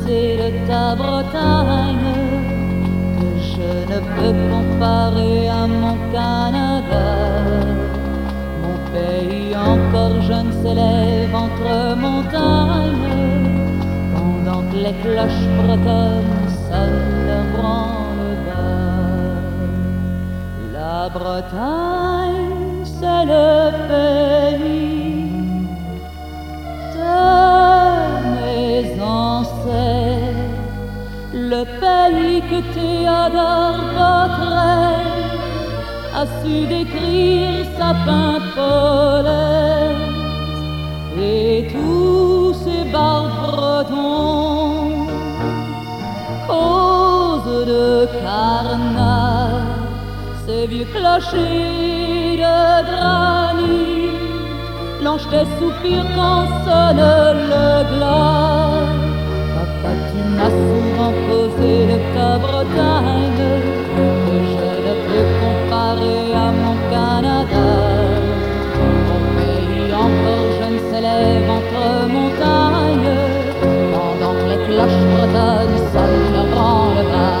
causer de ta Bretagne que je ne peux comparer à mon Canada. Mon pays encore jeune s'élève entre montagnes pendant que les cloches bretonnes sonnent branle-bas. La Bretagne, c'est le pays Théodore Botrel a su décrire sa pimpolette et tous ces barbes bretons, cause de carnage, ces vieux clochers de granit. Blanche des soupirs quand sonne le glas. Tu m'as souvent posé le ta Bretagne, que je ne peux comparer à mon Canada. Mon pays encore jeune s'élève entre montagnes, pendant que les cloches bretonnes sonnent le branle-bas.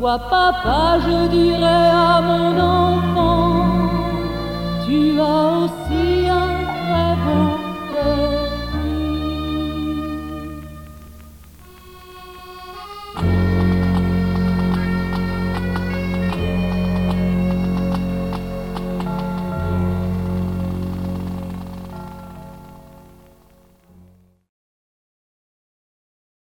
Sois papa, je dirai à mon enfant, tu as aussi